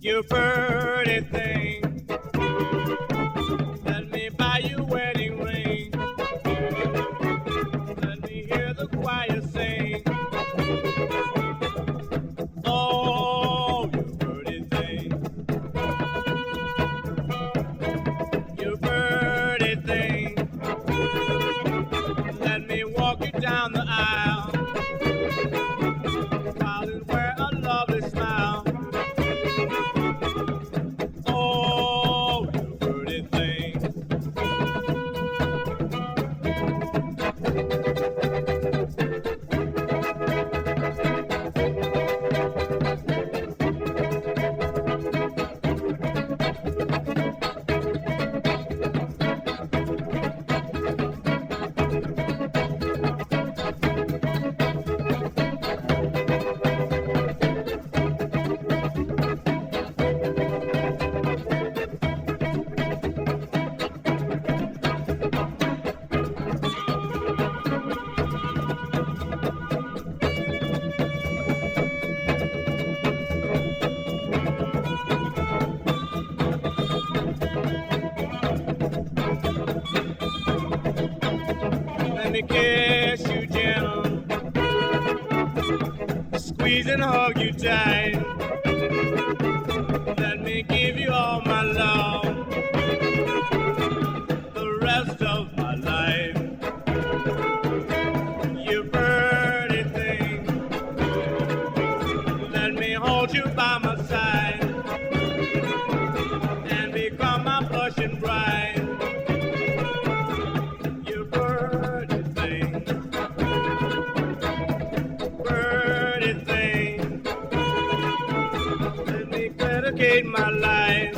You pretty thing. Kiss you gentle. Squeeze and hug you tight. made my life.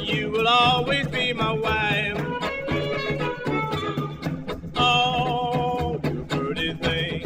You will always be my wife. Oh, you pretty thing.